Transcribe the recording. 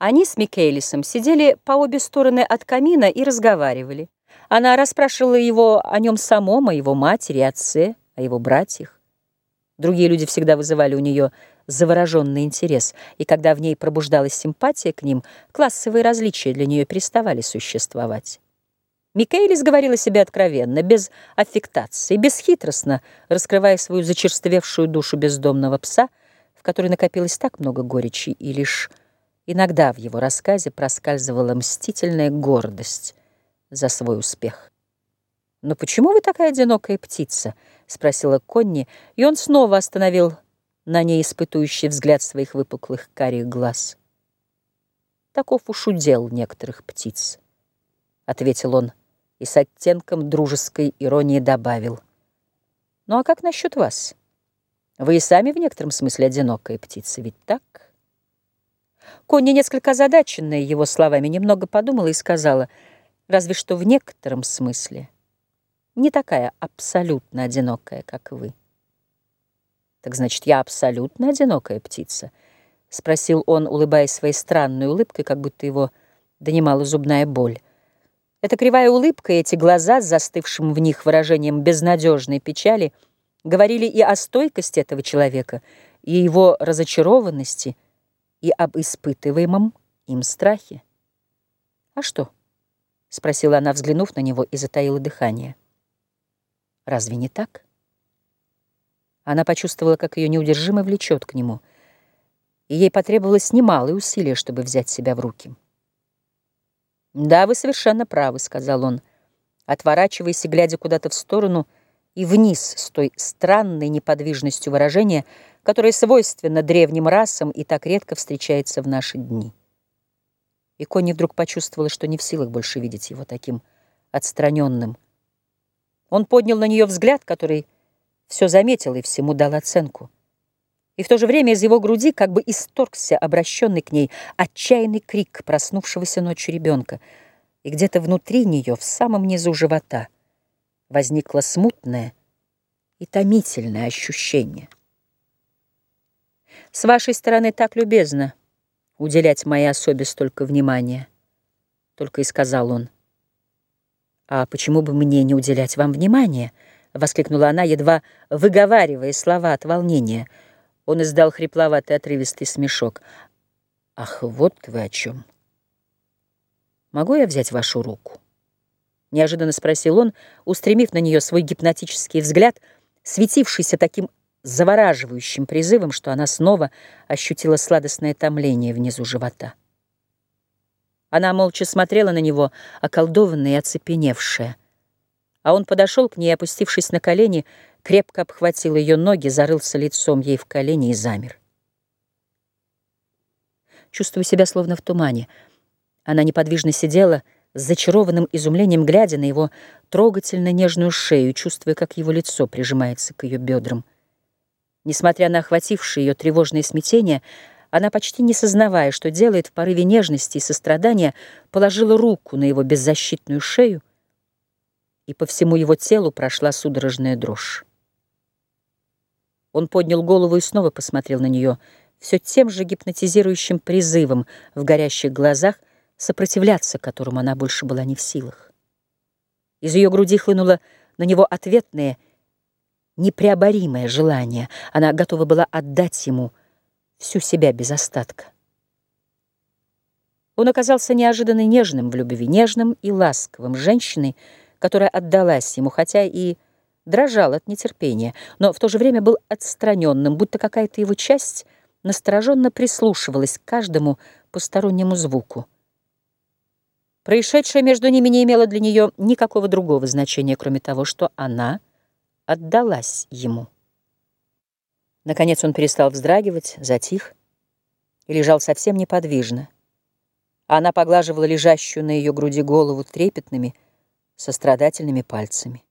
Они с Микелисом сидели по обе стороны от камина и разговаривали. Она расспрашивала его о нем самом, о его матери, отце, о его братьях. Другие люди всегда вызывали у нее завороженный интерес, и когда в ней пробуждалась симпатия к ним, классовые различия для нее переставали существовать. Микаэлис говорила себе откровенно, без аффектации, бесхитростно, раскрывая свою зачерствевшую душу бездомного пса, в которой накопилось так много горечи и лишь Иногда в его рассказе проскальзывала мстительная гордость за свой успех. «Но почему вы такая одинокая птица?» — спросила Конни, и он снова остановил на ней испытующий взгляд своих выпуклых карих глаз. «Таков уж удел некоторых птиц», — ответил он и с оттенком дружеской иронии добавил. «Ну а как насчет вас? Вы и сами в некотором смысле одинокая птица, ведь так?» Конни, несколько озадаченная его словами, немного подумала и сказала, разве что в некотором смысле не такая абсолютно одинокая, как вы. «Так значит, я абсолютно одинокая птица?» — спросил он, улыбаясь своей странной улыбкой, как будто его донимала зубная боль. Эта кривая улыбка и эти глаза с застывшим в них выражением безнадежной печали говорили и о стойкости этого человека, и его разочарованности — и об испытываемом им страхе. «А что?» — спросила она, взглянув на него, и затаила дыхание. «Разве не так?» Она почувствовала, как ее неудержимо влечет к нему, и ей потребовалось немалые усилия, чтобы взять себя в руки. «Да, вы совершенно правы», — сказал он, отворачиваясь и глядя куда-то в сторону и вниз с той странной неподвижностью выражения, которое свойственно древним расам и так редко встречается в наши дни. И Конни вдруг почувствовала, что не в силах больше видеть его таким отстраненным. Он поднял на нее взгляд, который все заметил и всему дал оценку. И в то же время из его груди как бы исторгся обращенный к ней отчаянный крик проснувшегося ночью ребенка, и где-то внутри нее, в самом низу живота, возникло смутное и томительное ощущение — с вашей стороны так любезно уделять моей особе столько внимания, — только и сказал он. А почему бы мне не уделять вам внимания? — воскликнула она, едва выговаривая слова от волнения. Он издал хрипловатый отрывистый смешок. «Ах, вот вы о чем! Могу я взять вашу руку?» Неожиданно спросил он, устремив на нее свой гипнотический взгляд, светившийся таким завораживающим призывом, что она снова ощутила сладостное томление внизу живота. Она молча смотрела на него, околдованная и оцепеневшая. А он подошел к ней, опустившись на колени, крепко обхватил ее ноги, зарылся лицом ей в колени и замер. Чувствуя себя словно в тумане, она неподвижно сидела, с зачарованным изумлением глядя на его трогательно нежную шею, чувствуя, как его лицо прижимается к ее бедрам. Несмотря на охватившее ее тревожное смятение, она, почти не сознавая, что делает в порыве нежности и сострадания, положила руку на его беззащитную шею, и по всему его телу прошла судорожная дрожь. Он поднял голову и снова посмотрел на нее, все тем же гипнотизирующим призывом в горящих глазах, сопротивляться которому она больше была не в силах. Из ее груди хлынуло на него ответное — непреоборимое желание. Она готова была отдать ему всю себя без остатка. Он оказался неожиданно нежным в любви, нежным и ласковым, женщиной, которая отдалась ему, хотя и дрожал от нетерпения, но в то же время был отстраненным, будто какая-то его часть настороженно прислушивалась к каждому постороннему звуку. Происшедшее между ними не имело для нее никакого другого значения, кроме того, что она — отдалась ему. Наконец он перестал вздрагивать, затих и лежал совсем неподвижно. Она поглаживала лежащую на ее груди голову трепетными, сострадательными пальцами.